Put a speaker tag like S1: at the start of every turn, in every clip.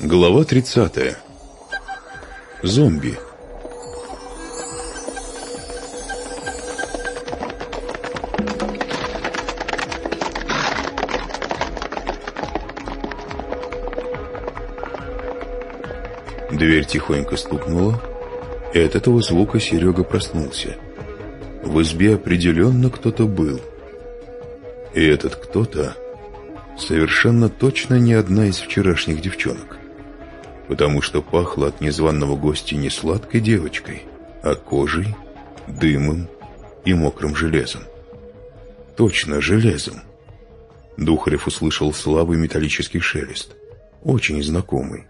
S1: Глава 30. Зомби. Дверь тихонько стукнула, и от этого звука Серега проснулся. В избе определенно кто-то был. И этот кто-то совершенно точно не одна из вчерашних девчонок потому что пахло от незваного гостя не сладкой девочкой, а кожей, дымом и мокрым железом. Точно, железом. Духарев услышал слабый металлический шелест, очень знакомый.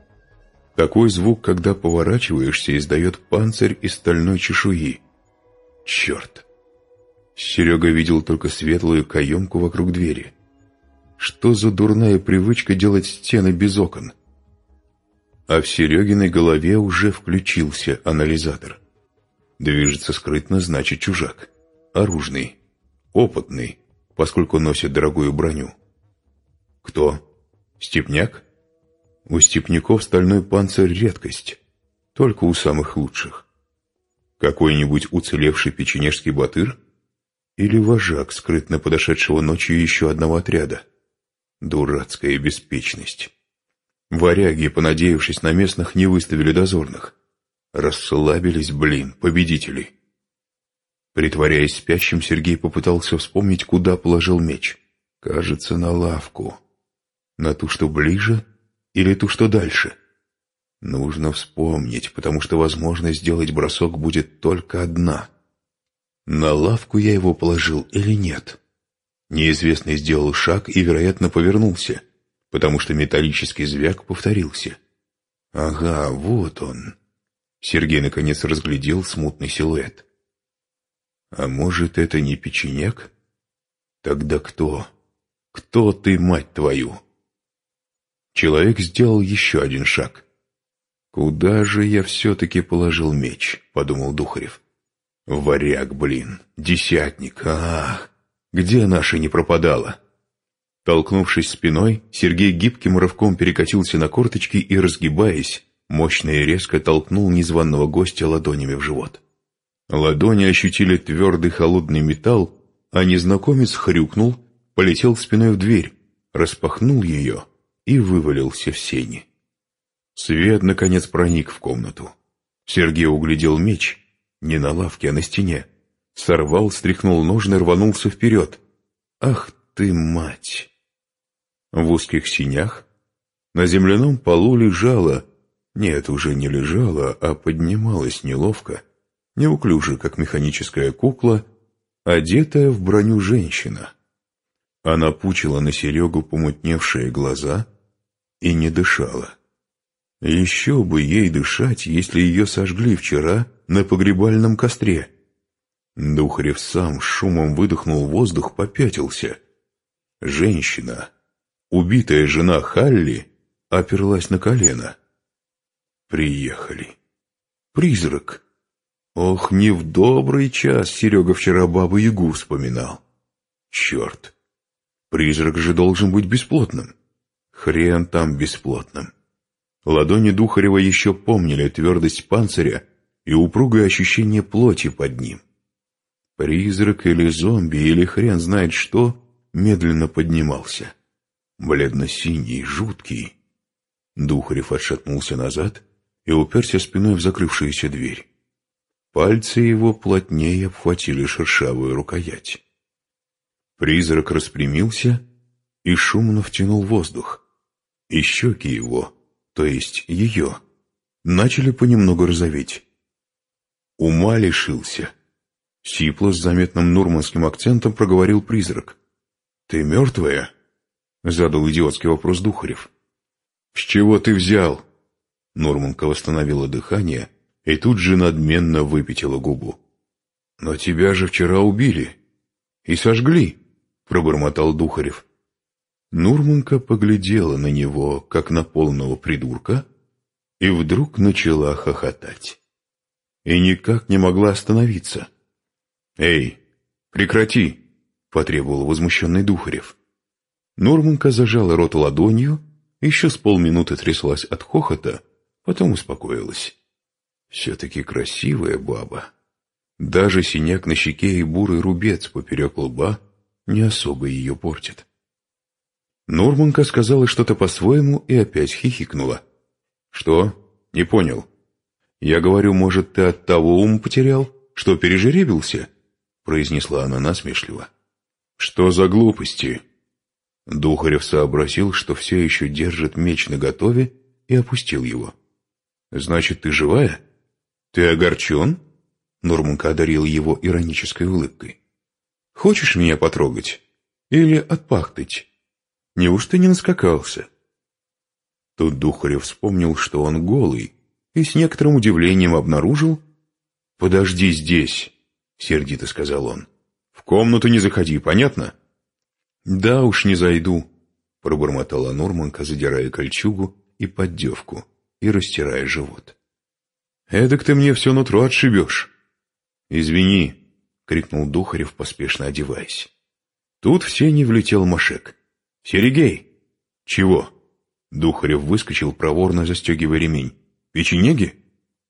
S1: Такой звук, когда поворачиваешься, издает панцирь из стальной чешуи. Черт! Серега видел только светлую каемку вокруг двери. Что за дурная привычка делать стены без окон? — а в Серегиной голове уже включился анализатор. Движется скрытно, значит чужак. Оружный. Опытный, поскольку носит дорогую броню. Кто? Степняк? У степняков стальной панцирь — редкость. Только у самых лучших. Какой-нибудь уцелевший печенежский батыр? Или вожак, скрытно подошедшего ночью еще одного отряда? Дурацкая беспечность. Варяги, понадеявшись на местных, не выставили дозорных. Расслабились, блин, победители. Притворяясь спящим, Сергей попытался вспомнить, куда положил меч. Кажется, на лавку. На ту, что ближе, или ту, что дальше? Нужно вспомнить, потому что возможность сделать бросок будет только одна. На лавку я его положил или нет? Неизвестный сделал шаг и, вероятно, повернулся — потому что металлический звяк повторился. «Ага, вот он!» Сергей наконец разглядел смутный силуэт. «А может, это не печенек? Тогда кто? Кто ты, мать твою?» Человек сделал еще один шаг. «Куда же я все-таки положил меч?» — подумал Духарев. «Варяг, блин, десятник, ах, где наша не пропадала?» Толкнувшись спиной, Сергей гибким рывком перекатился на корточки и, разгибаясь, мощно и резко толкнул незваного гостя ладонями в живот. Ладони ощутили твердый холодный металл, а незнакомец хрюкнул, полетел спиной в дверь, распахнул ее и вывалился в сени. Свет, наконец, проник в комнату. Сергей углядел меч, не на лавке, а на стене. Сорвал, стряхнул ножны, рванулся вперед. «Ах ты, мать!» В узких синях на земляном полу лежала, нет, уже не лежала, а поднималась неловко, неуклюже, как механическая кукла, одетая в броню женщина. Она пучила на Серегу помутневшие глаза и не дышала. Еще бы ей дышать, если ее сожгли вчера на погребальном костре. Духарев сам шумом выдохнул воздух, попятился. Женщина, Убитая жена Халли оперлась на колено. Приехали. Призрак. Ох, не в добрый час Серега вчера бабу-ягу вспоминал. Черт. Призрак же должен быть бесплотным. Хрен там бесплотным. Ладони Духарева еще помнили твердость панциря и упругое ощущение плоти под ним. Призрак или зомби, или хрен знает что, медленно поднимался бледно-синий, жуткий. Духарев отшатнулся назад и уперся спиной в закрывшуюся дверь. Пальцы его плотнее обхватили шершавую рукоять. Призрак распрямился и шумно втянул воздух. И щеки его, то есть ее, начали понемногу розоветь. Ума лишился. Сипло с заметным нурманским акцентом проговорил призрак. «Ты мертвая?» Задал идиотский вопрос Духарев. «С чего ты взял?» Норманка восстановила дыхание и тут же надменно выпятила губу. «Но тебя же вчера убили и сожгли», — пробормотал Духарев. Нурманка поглядела на него, как на полного придурка, и вдруг начала хохотать. И никак не могла остановиться. «Эй, прекрати!» — потребовал возмущенный Духарев. Норманка зажала рот ладонью еще с полминуты тряслась от хохота, потом успокоилась. Все-таки красивая баба. Даже синяк на щеке и бурый рубец поперек лба не особо ее портит. Нурманка сказала что-то по-своему и опять хихикнула. «Что? Не понял. Я говорю, может, ты от того ум потерял, что пережеребился?» произнесла она насмешливо. «Что за глупости?» Духарев сообразил, что все еще держит меч наготове, и опустил его. «Значит, ты живая? Ты огорчен?» Нурманка одарил его иронической улыбкой. «Хочешь меня потрогать? Или отпахтать? Неужто не наскакался?» Тут Духарев вспомнил, что он голый, и с некоторым удивлением обнаружил... «Подожди здесь», — сердито сказал он. «В комнату не заходи, понятно?» «Да уж не зайду», — пробормотала Нурманка, задирая кольчугу и поддевку и растирая живот. «Эдак ты мне все нутро отшибешь». «Извини», — крикнул Духарев, поспешно одеваясь. Тут все не влетел Машек. «Серегей!» «Чего?» Духарев выскочил, проворно застегивая ремень. «Печенеги?»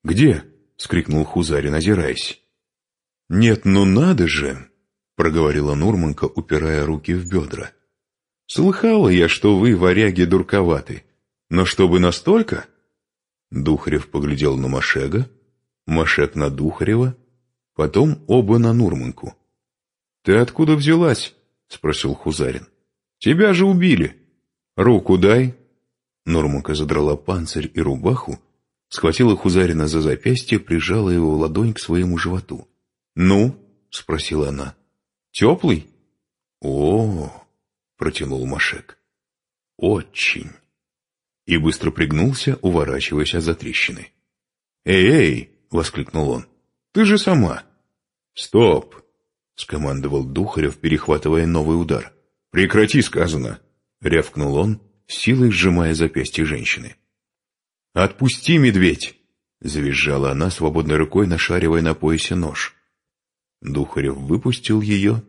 S1: «Где?» — скрикнул Хузарин, озираясь. «Нет, ну надо же!» — проговорила Нурманка, упирая руки в бедра. «Слыхала я, что вы, варяги, дурковаты. Но чтобы настолько...» Духарев поглядел на Машега, Машек на Духарева, потом оба на Нурманку. «Ты откуда взялась?» — спросил Хузарин. «Тебя же убили. Руку дай». Нурманка задрала панцирь и рубаху, схватила Хузарина за запястье, прижала его ладонь к своему животу. «Ну?» — спросила она. Теплый? О, протянул Машек. Очень. И быстро пригнулся, уворачиваясь от затрещины. Эй-эй! воскликнул он. Ты же сама. Стоп! скомандовал Духарев, перехватывая новый удар. Прекрати, сказано! рявкнул он, силой сжимая запястье женщины. «Отпусти, медведь!» — завизжала она, свободной рукой нашаривая на поясе нож. Духарев выпустил ее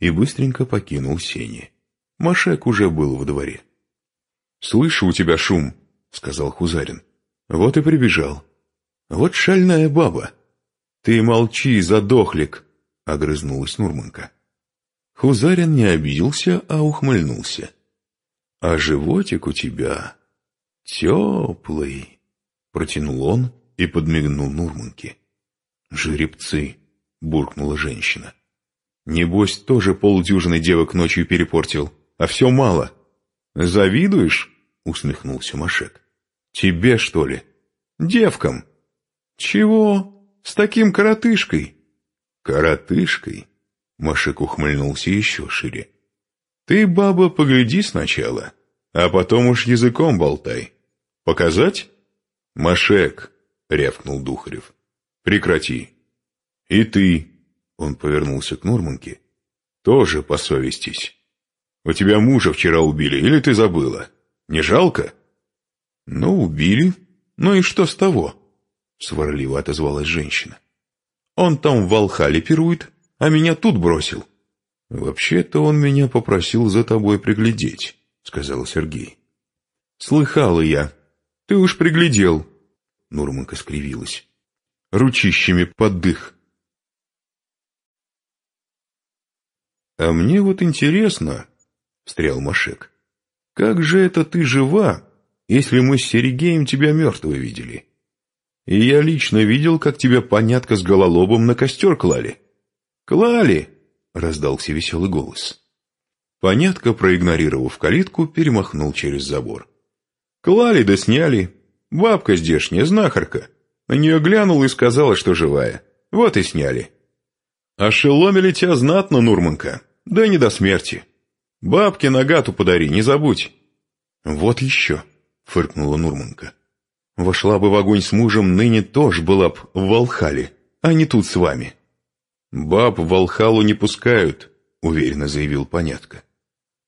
S1: и быстренько покинул сени. Машек уже был во дворе. «Слышу у тебя шум», — сказал Хузарин. «Вот и прибежал. Вот шальная баба». «Ты молчи, задохлик», — огрызнулась Нурманка. Хузарин не обиделся, а ухмыльнулся. «А животик у тебя теплый», — протянул он и подмигнул Нурманке. «Жеребцы», — буркнула женщина. «Небось, тоже полдюжины девок ночью перепортил, а все мало». «Завидуешь?» — усмехнулся Машек. «Тебе, что ли?» «Девкам». «Чего? С таким коротышкой?» «Коротышкой?» — Машек ухмыльнулся еще шире. «Ты, баба, погляди сначала, а потом уж языком болтай. Показать?» «Машек!» — рявкнул Духарев. «Прекрати!» «И ты», — он повернулся к Нурманке, — «тоже посовестись. У тебя мужа вчера убили, или ты забыла? Не жалко?» «Ну, убили. Ну и что с того?» — сварливо отозвалась женщина. «Он там в Волхале пирует, а меня тут бросил». «Вообще-то он меня попросил за тобой приглядеть», — сказал Сергей. «Слыхала я. Ты уж приглядел». Нурманка скривилась. «Ручищами под дых. «А мне вот интересно», — встрял Машек, — «как же это ты жива, если мы с Серегеем тебя мертвой видели? И я лично видел, как тебя понятка с гололобом на костер клали». «Клали!» — раздался веселый голос. Понятка, проигнорировав калитку, перемахнул через забор. «Клали да сняли. Бабка здешняя, знахарка. На нее глянул и сказала, что живая. Вот и сняли». «Ошеломили тебя знатно, Нурманка, да не до смерти. Бабке нагату подари, не забудь». «Вот еще», — фыркнула Нурманка. «Вошла бы в огонь с мужем, ныне тоже была б в Волхале, а не тут с вами». «Баб в Волхалу не пускают», — уверенно заявил Понятка.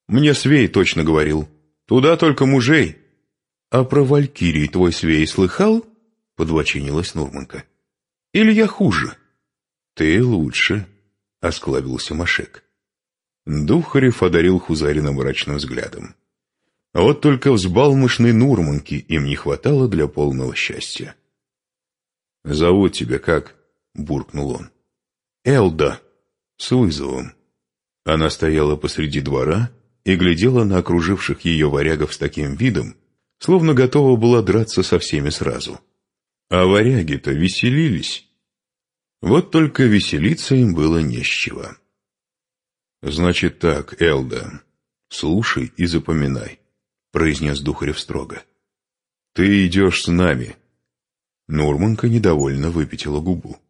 S1: «Мне Свей точно говорил. Туда только мужей». «А про Валькирий твой Свей слыхал?» — подвочинилась Нурманка. «Или я хуже?» «Ты лучше», — осклабился Машек. Духарев одарил Хузарина мрачным взглядом. Вот только взбалмошной Нурманки им не хватало для полного счастья. «Зовут тебя как?» — буркнул он. «Элда», с вызовом. Она стояла посреди двора и глядела на окруживших ее варягов с таким видом, словно готова была драться со всеми сразу. А варяги-то веселились. Вот только веселиться им было не с чего. «Значит так, Элда, слушай и запоминай», — произнес Духарев строго. «Ты идешь с нами». Нурманка недовольно выпятила губу.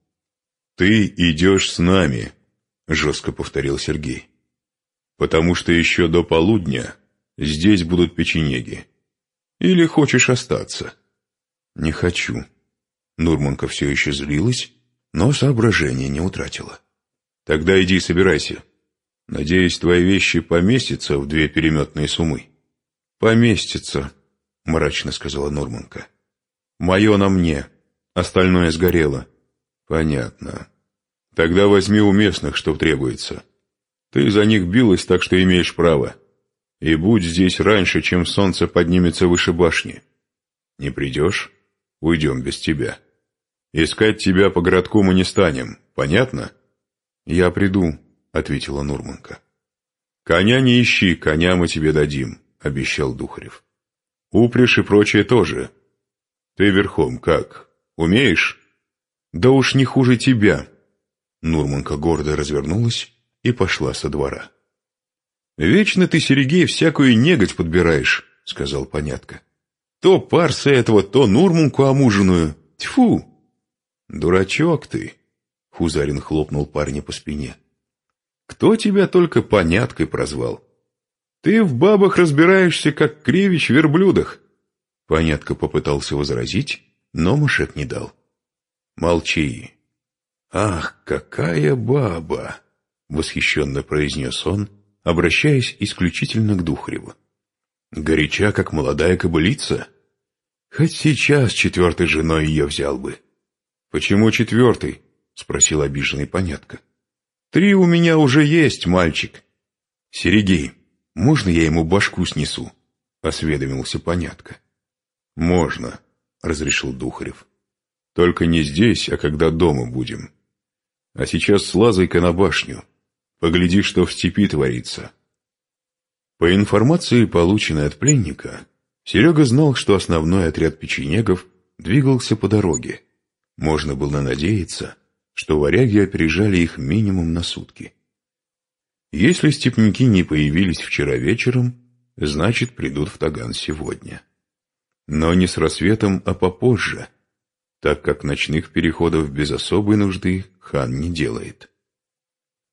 S1: «Ты идешь с нами», — жестко повторил Сергей. «Потому что еще до полудня здесь будут печенеги. Или хочешь остаться?» «Не хочу». Нурманка все еще злилась, но соображения не утратила. «Тогда иди собирайся. Надеюсь, твои вещи поместятся в две переметные суммы». «Поместится», — мрачно сказала Нурманка. «Мое на мне, остальное сгорело». «Понятно. Тогда возьми у местных, что требуется. Ты за них билась, так что имеешь право. И будь здесь раньше, чем солнце поднимется выше башни. Не придешь? Уйдем без тебя». Искать тебя по городку мы не станем, понятно? Я приду, ответила Нурманка. Коня не ищи, коня мы тебе дадим, обещал Духарев. Упряжь и прочее тоже. Ты верхом как? Умеешь? Да уж не хуже тебя. Нурманка гордо развернулась и пошла со двора. «Вечно ты, Сергей, всякую негодь подбираешь», — сказал Понятко. «То парса этого, то Нурманку омуженную. Тьфу!» «Дурачок ты!» — Хузарин хлопнул парня по спине. «Кто тебя только поняткой прозвал? Ты в бабах разбираешься, как кривич в верблюдах!» Понятко попытался возразить, но мышек не дал. «Молчи!» «Ах, какая баба!» — восхищенно произнес он, обращаясь исключительно к Духареву. «Горяча, как молодая кобылица? Хоть сейчас четвертой женой ее взял бы!» «Почему четвертый?» — спросил обиженный понятко. «Три у меня уже есть, мальчик». «Серегей, можно я ему башку снесу?» — осведомился понятко. «Можно», — разрешил Духарев. «Только не здесь, а когда дома будем. А сейчас слазай-ка на башню. Погляди, что в степи творится». По информации, полученной от пленника, Серега знал, что основной отряд печенегов двигался по дороге, можно было надеяться, что варяги опережали их минимум на сутки. Если степняки не появились вчера вечером, значит, придут в Таган сегодня. Но не с рассветом, а попозже, так как ночных переходов без особой нужды хан не делает.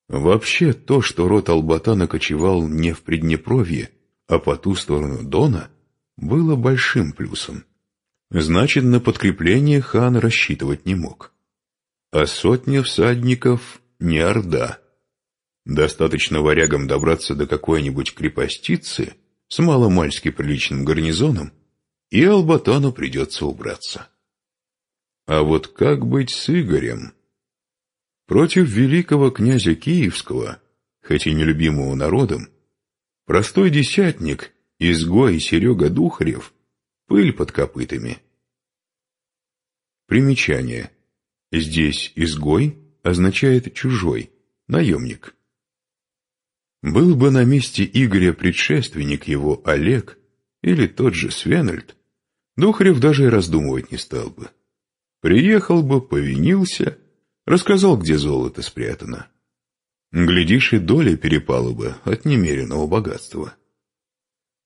S1: Вообще, то, что род Албатана кочевал не в Приднепровье, а по ту сторону Дона, было большим плюсом. Значит, на подкрепление хан рассчитывать не мог. А сотня всадников — не орда. Достаточно варягам добраться до какой-нибудь крепостицы с маломальски приличным гарнизоном, и Албатану придется убраться. А вот как быть с Игорем? Против великого князя Киевского, хоть и нелюбимого народом, простой десятник, изгой Серега Духарев Пыль под копытами. Примечание. Здесь «изгой» означает «чужой», «наемник». Был бы на месте Игоря предшественник его Олег или тот же Свенальд, Духарев даже и раздумывать не стал бы. Приехал бы, повинился, рассказал, где золото спрятано. Глядишь, и доля перепала бы от немеренного богатства.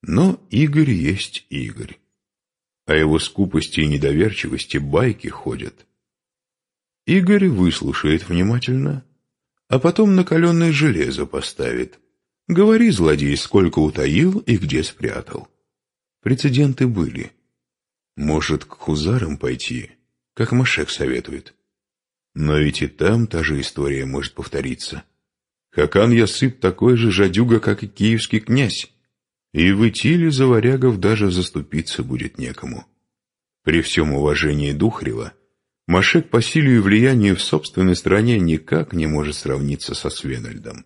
S1: Но Игорь есть Игорь. О его скупости и недоверчивости байки ходят. Игорь выслушает внимательно, а потом накаленное железо поставит. Говори, злодей, сколько утаил и где спрятал. Прецеденты были. Может, к хузарам пойти, как Машек советует. Но ведь и там та же история может повториться. Хакан Ясып такой же жадюга, как и киевский князь. И в Итиле за варягов даже заступиться будет некому. При всем уважении Духрева, Машек по силе и влиянию в собственной стране никак не может сравниться со Свенальдом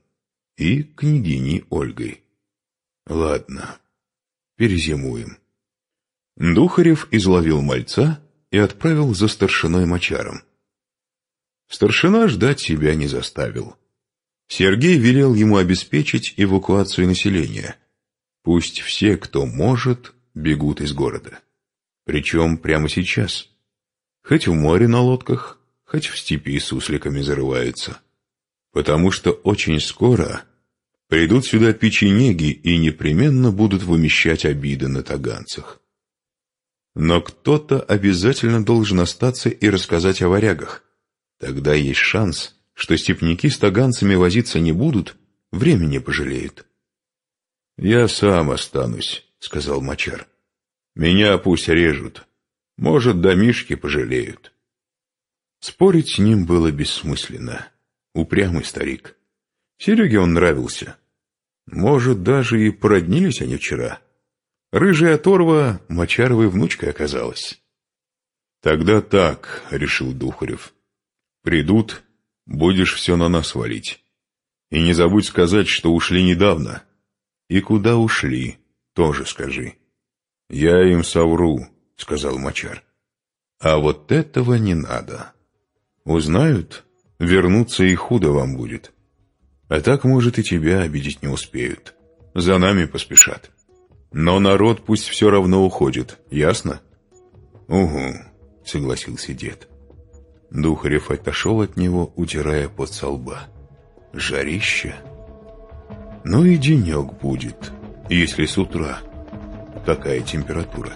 S1: и княгиней Ольгой. Ладно, перезимуем. Духарев изловил мальца и отправил за старшиной Мочаром. Старшина ждать себя не заставил. Сергей велел ему обеспечить эвакуацию населения. Пусть все, кто может, бегут из города. Причем прямо сейчас. Хоть в море на лодках, хоть в степи с сусликами зарываются. Потому что очень скоро придут сюда печенеги и непременно будут вымещать обиды на таганцах. Но кто-то обязательно должен остаться и рассказать о варягах. Тогда есть шанс, что степняки с таганцами возиться не будут, времени пожалеют. «Я сам останусь», — сказал Мачар. «Меня пусть режут. Может, домишки пожалеют». Спорить с ним было бессмысленно. Упрямый старик. Сереге он нравился. Может, даже и породнились они вчера. Рыжая оторва Мочаровой внучкой оказалась. «Тогда так», — решил Духарев. «Придут, будешь все на нас валить. И не забудь сказать, что ушли недавно. И куда ушли, тоже скажи». «Я им совру», — сказал Мочар. «А вот этого не надо. Узнают, вернуться и худо вам будет. А так, может, и тебя обидеть не успеют. За нами поспешат. Но народ пусть все равно уходит, ясно? Угу, согласился дед. Духарев отошел от него, утирая под со лба. Жарище. Ну и денек будет, если с утра такая температура.